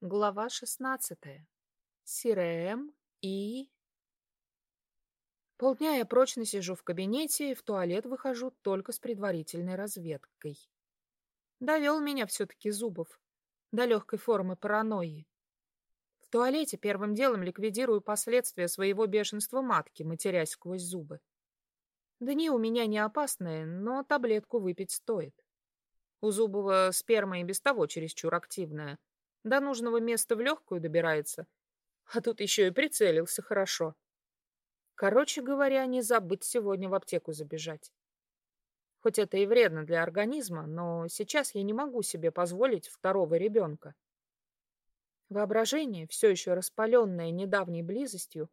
Глава 16. Сирэм и... Полдня я прочно сижу в кабинете и в туалет выхожу только с предварительной разведкой. Довел меня все-таки Зубов до легкой формы паранойи. В туалете первым делом ликвидирую последствия своего бешенства матки, матерясь сквозь зубы. Дни у меня не опасные, но таблетку выпить стоит. У Зубова сперма и без того чересчур активная — до нужного места в легкую добирается. А тут еще и прицелился хорошо. Короче говоря, не забыть сегодня в аптеку забежать. Хоть это и вредно для организма, но сейчас я не могу себе позволить второго ребенка. Воображение, все еще распаленное недавней близостью,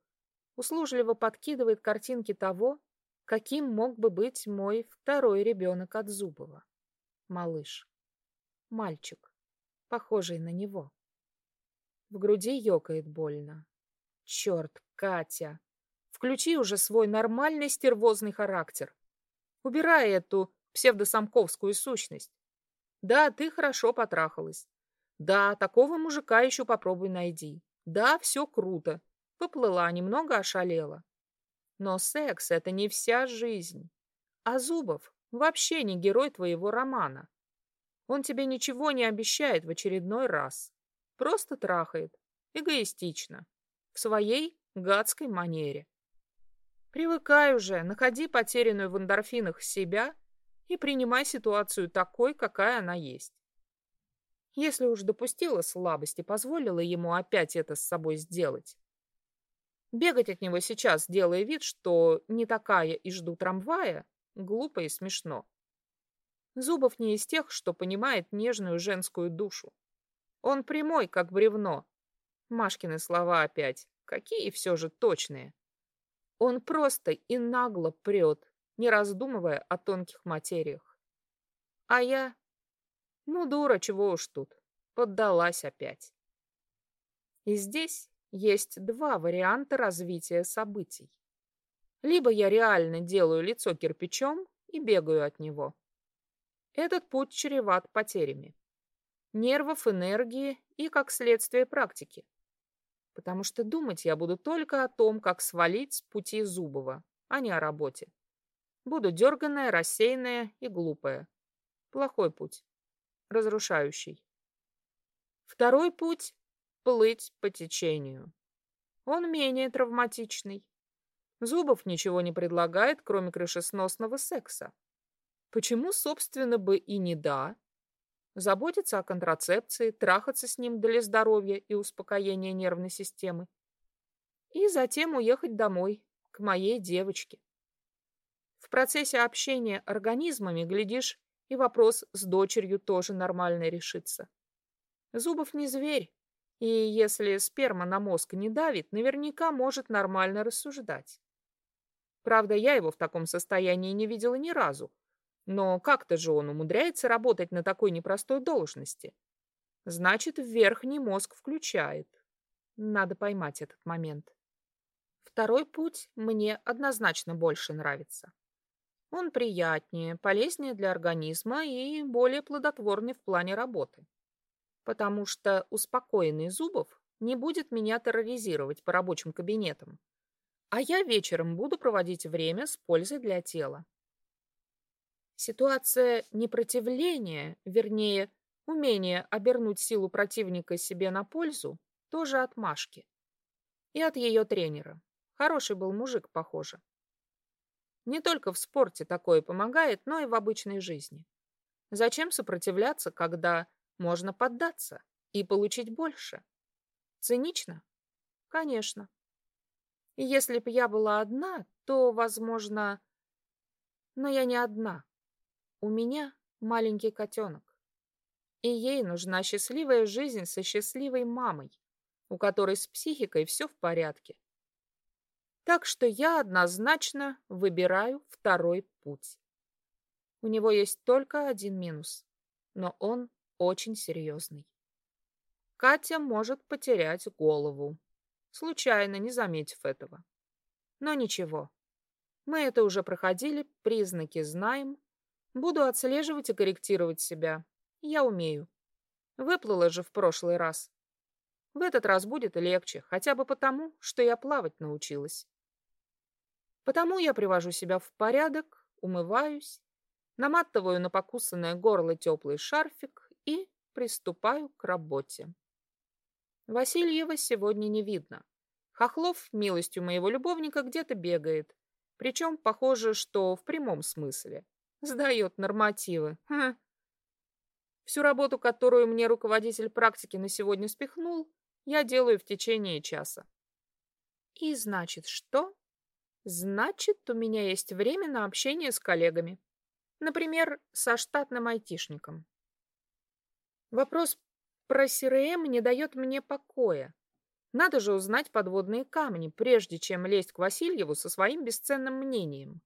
услужливо подкидывает картинки того, каким мог бы быть мой второй ребенок от Зубова. Малыш. Мальчик похожий на него. В груди ёкает больно. Черт, Катя, включи уже свой нормальный стервозный характер. Убирай эту псевдосамковскую сущность. Да, ты хорошо потрахалась. Да, такого мужика еще попробуй найди. Да, все круто. Поплыла, немного ошалела. Но секс — это не вся жизнь. А Зубов вообще не герой твоего романа. Он тебе ничего не обещает в очередной раз. Просто трахает. Эгоистично. В своей гадской манере. Привыкай уже, находи потерянную в эндорфинах себя и принимай ситуацию такой, какая она есть. Если уж допустила слабость и позволила ему опять это с собой сделать. Бегать от него сейчас, делая вид, что не такая и жду трамвая, глупо и смешно. Зубов не из тех, что понимает нежную женскую душу. Он прямой, как бревно. Машкины слова опять. Какие все же точные. Он просто и нагло прет, не раздумывая о тонких материях. А я... Ну, дура, чего уж тут. Поддалась опять. И здесь есть два варианта развития событий. Либо я реально делаю лицо кирпичом и бегаю от него. Этот путь чреват потерями. Нервов, энергии и, как следствие, практики. Потому что думать я буду только о том, как свалить с пути Зубова, а не о работе. Буду дерганная, рассеянная и глупая. Плохой путь. Разрушающий. Второй путь — плыть по течению. Он менее травматичный. Зубов ничего не предлагает, кроме крышесносного секса. Почему, собственно, бы и не да? Заботиться о контрацепции, трахаться с ним для здоровья и успокоения нервной системы. И затем уехать домой, к моей девочке. В процессе общения организмами, глядишь, и вопрос с дочерью тоже нормально решится. Зубов не зверь, и если сперма на мозг не давит, наверняка может нормально рассуждать. Правда, я его в таком состоянии не видела ни разу, но как-то же он умудряется работать на такой непростой должности. Значит, верхний мозг включает. Надо поймать этот момент. Второй путь мне однозначно больше нравится. Он приятнее, полезнее для организма и более плодотворный в плане работы. Потому что успокоенный Зубов не будет меня терроризировать по рабочим кабинетам. А я вечером буду проводить время с пользой для тела. Ситуация непротивления, вернее, умение обернуть силу противника себе на пользу, тоже от Машки. И от ее тренера. Хороший был мужик, похоже. Не только в спорте такое помогает, но и в обычной жизни. Зачем сопротивляться, когда можно поддаться и получить больше? Цинично? Конечно. Если б я была одна, то, возможно... Но я не одна. У меня маленький котенок. И ей нужна счастливая жизнь со счастливой мамой, у которой с психикой все в порядке. Так что я однозначно выбираю второй путь. У него есть только один минус, но он очень серьезный. Катя может потерять голову, случайно не заметив этого. Но ничего, мы это уже проходили, признаки знаем, Буду отслеживать и корректировать себя. Я умею. Выплыла же в прошлый раз. В этот раз будет легче, хотя бы потому, что я плавать научилась. Потому я привожу себя в порядок, умываюсь, наматываю на покусанное горло теплый шарфик и приступаю к работе. Васильева сегодня не видно. Хохлов, милостью моего любовника, где-то бегает. Причем, похоже, что в прямом смысле. Сдает нормативы. Хм. Всю работу, которую мне руководитель практики на сегодня спихнул, я делаю в течение часа. И значит, что? Значит, у меня есть время на общение с коллегами. Например, со штатным айтишником. Вопрос про СРМ не дает мне покоя. Надо же узнать подводные камни, прежде чем лезть к Васильеву со своим бесценным мнением.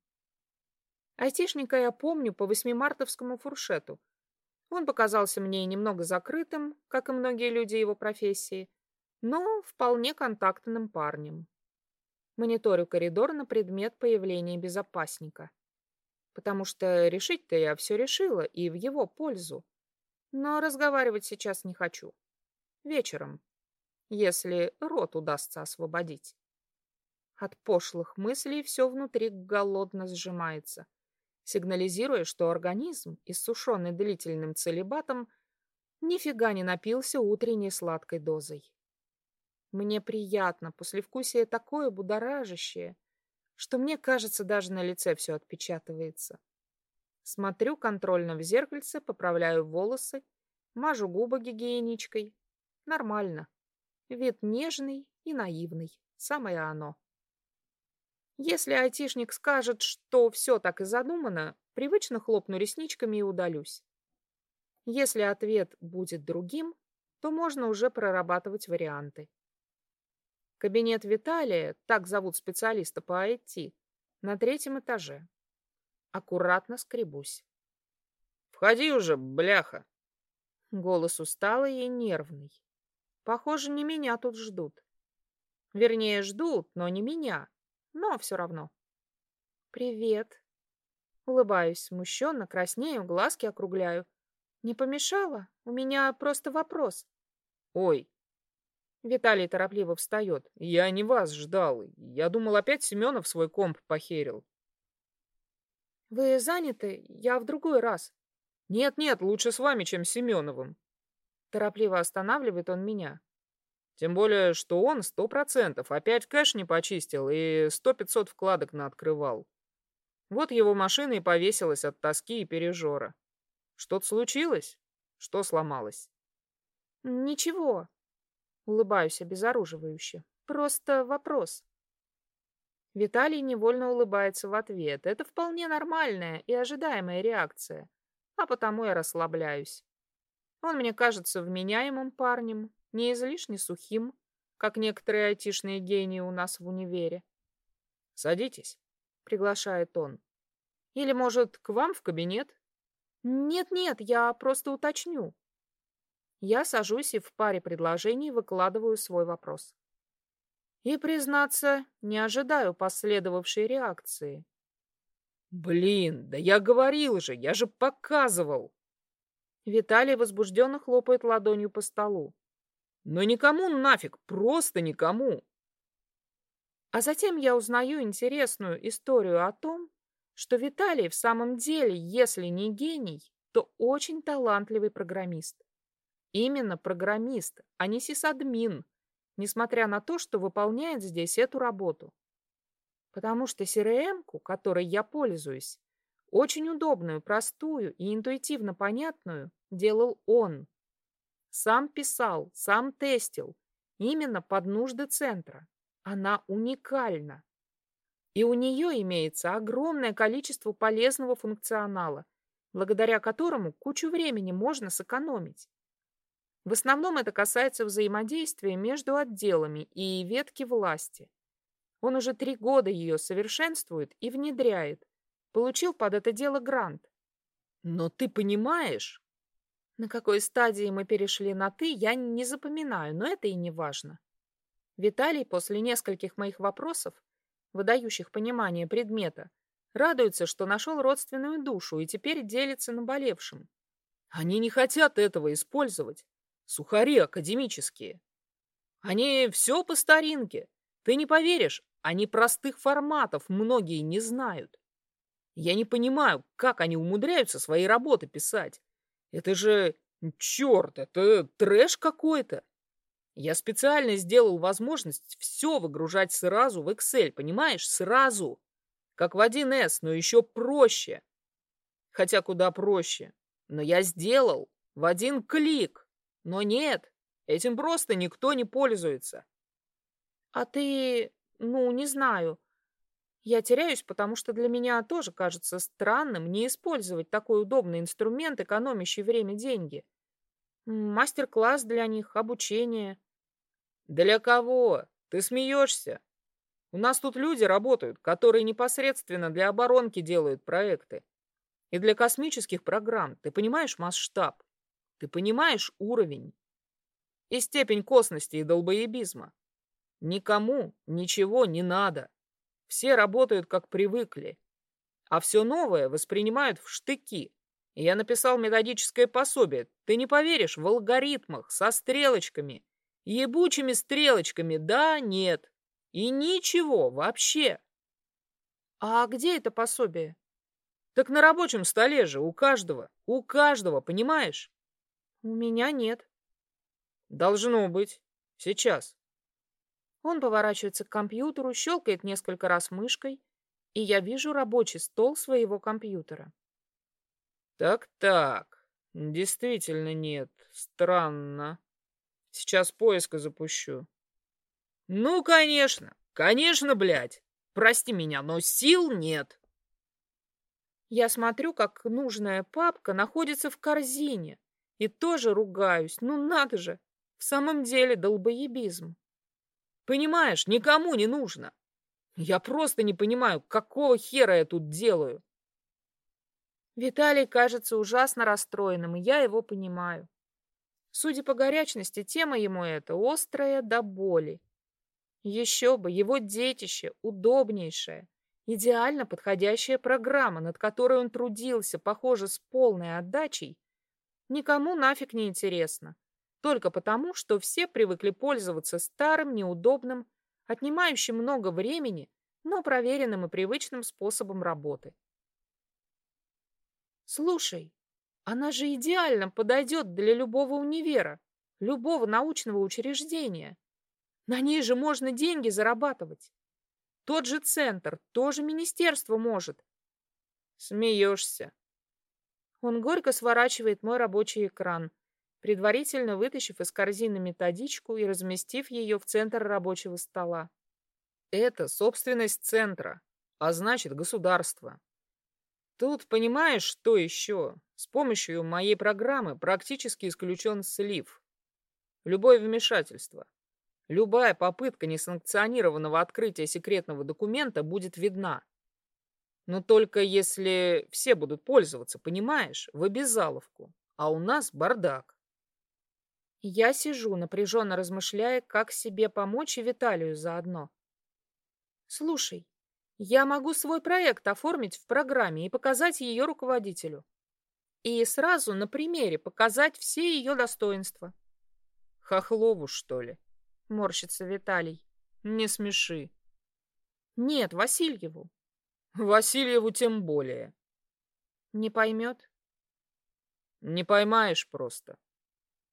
Айтишника я помню по восьмимартовскому фуршету. Он показался мне немного закрытым, как и многие люди его профессии, но вполне контактным парнем. Мониторю коридор на предмет появления безопасника. Потому что решить-то я все решила и в его пользу. Но разговаривать сейчас не хочу. Вечером, если рот удастся освободить. От пошлых мыслей все внутри голодно сжимается, сигнализируя, что организм, иссушенный длительным целебатом, нифига не напился утренней сладкой дозой. Мне приятно, послевкусие такое будоражащее, что мне кажется, даже на лице все отпечатывается. Смотрю контрольно в зеркальце, поправляю волосы, мажу губы гигиеничкой. Нормально. Вид нежный и наивный. Самое оно. Если айтишник скажет, что все так и задумано, привычно хлопну ресничками и удалюсь. Если ответ будет другим, то можно уже прорабатывать варианты. Кабинет Виталия, так зовут специалиста по IT, на третьем этаже. Аккуратно скребусь. «Входи уже, бляха!» Голос усталый и нервный. Похоже, не меня тут ждут. Вернее, ждут, но не меня. Но все равно. «Привет!» Улыбаюсь смущенно, краснею, глазки округляю. «Не помешала? У меня просто вопрос». «Ой!» Виталий торопливо встает. «Я не вас ждал. Я думал, опять Семенов свой комп похерил». «Вы заняты? Я в другой раз». «Нет-нет, лучше с вами, чем с Семеновым». Торопливо останавливает он меня. Тем более, что он сто процентов опять кэш не почистил и сто-пятьсот вкладок наоткрывал. Вот его машина и повесилась от тоски и пережора. Что-то случилось? Что сломалось? Ничего. Улыбаюсь обезоруживающе. Просто вопрос. Виталий невольно улыбается в ответ. Это вполне нормальная и ожидаемая реакция. А потому я расслабляюсь. Он мне кажется вменяемым парнем, не излишне сухим, как некоторые айтишные гении у нас в универе. «Садитесь», — приглашает он. «Или, может, к вам в кабинет?» «Нет-нет, я просто уточню». Я сажусь и в паре предложений выкладываю свой вопрос. И, признаться, не ожидаю последовавшей реакции. «Блин, да я говорил же, я же показывал!» Виталий возбужденно хлопает ладонью по столу. «Но никому нафиг, просто никому!» А затем я узнаю интересную историю о том, что Виталий в самом деле, если не гений, то очень талантливый программист. Именно программист, а не сисадмин, несмотря на то, что выполняет здесь эту работу. Потому что CRM-ку, которой я пользуюсь, очень удобную, простую и интуитивно понятную, делал он. Сам писал, сам тестил, именно под нужды центра. Она уникальна. И у нее имеется огромное количество полезного функционала, благодаря которому кучу времени можно сэкономить. В основном это касается взаимодействия между отделами и ветки власти. Он уже три года ее совершенствует и внедряет. Получил под это дело грант. Но ты понимаешь, на какой стадии мы перешли на «ты», я не запоминаю, но это и не важно. Виталий после нескольких моих вопросов, выдающих понимание предмета, радуется, что нашел родственную душу и теперь делится наболевшим. Они не хотят этого использовать. Сухари академические. Они все по старинке. Ты не поверишь, они простых форматов многие не знают. Я не понимаю, как они умудряются свои работы писать. Это же... Черт, это трэш какой-то. Я специально сделал возможность все выгружать сразу в Excel, понимаешь? Сразу. Как в 1С, но еще проще. Хотя куда проще. Но я сделал в один клик. Но нет, этим просто никто не пользуется. А ты, ну, не знаю. Я теряюсь, потому что для меня тоже кажется странным не использовать такой удобный инструмент, экономящий время деньги. Мастер-класс для них, обучение. Для кого? Ты смеешься? У нас тут люди работают, которые непосредственно для оборонки делают проекты. И для космических программ. Ты понимаешь масштаб? Ты понимаешь уровень? И степень косности и долбоебизма? Никому ничего не надо. Все работают как привыкли. А все новое воспринимают в штыки. Я написал методическое пособие. Ты не поверишь, в алгоритмах, со стрелочками. Ебучими стрелочками, да, нет. И ничего вообще. А где это пособие? Так на рабочем столе же, у каждого. У каждого, понимаешь? У меня нет. Должно быть. Сейчас. Он поворачивается к компьютеру, щелкает несколько раз мышкой, и я вижу рабочий стол своего компьютера. Так-так, действительно нет. Странно. Сейчас поиска запущу. Ну, конечно, конечно, блядь. Прости меня, но сил нет. Я смотрю, как нужная папка находится в корзине, и тоже ругаюсь. Ну, надо же, в самом деле долбоебизм. Понимаешь, никому не нужно. Я просто не понимаю, какого хера я тут делаю. Виталий кажется ужасно расстроенным, и я его понимаю. Судя по горячности, тема ему эта острая до боли. Еще бы, его детище, удобнейшее, идеально подходящая программа, над которой он трудился, похоже, с полной отдачей, никому нафиг не интересно. Только потому, что все привыкли пользоваться старым, неудобным, отнимающим много времени, но проверенным и привычным способом работы. Слушай, она же идеально подойдет для любого универа, любого научного учреждения. На ней же можно деньги зарабатывать. Тот же центр, тоже министерство может. Смеешься. Он горько сворачивает мой рабочий экран, предварительно вытащив из корзины методичку и разместив ее в центр рабочего стола. Это собственность центра, а значит государство. Тут понимаешь, что еще? С помощью моей программы практически исключен слив. Любое вмешательство, любая попытка несанкционированного открытия секретного документа будет видна. Но только если все будут пользоваться, понимаешь, в обязаловку, а у нас бардак. Я сижу, напряженно размышляя, как себе помочь и Виталию заодно. Слушай, я могу свой проект оформить в программе и показать ее руководителю. И сразу на примере показать все ее достоинства. Хохлову, что ли? Морщится Виталий. Не смеши. Нет, Васильеву. Васильеву тем более. Не поймет? Не поймаешь просто.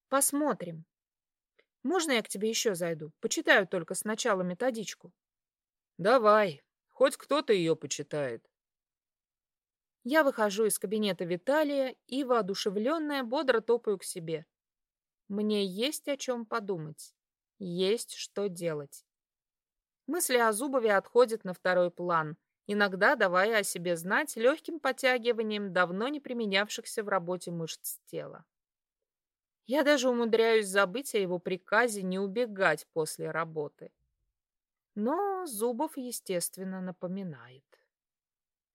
Посмотрим. Можно я к тебе еще зайду? Почитаю только сначала методичку. Давай, хоть кто-то ее почитает. Я выхожу из кабинета Виталия и, воодушевленная, бодро топаю к себе. Мне есть о чем подумать. Есть что делать. Мысли о Зубове отходят на второй план, иногда давая о себе знать легким подтягиванием давно не применявшихся в работе мышц тела. Я даже умудряюсь забыть о его приказе не убегать после работы. Но Зубов, естественно, напоминает.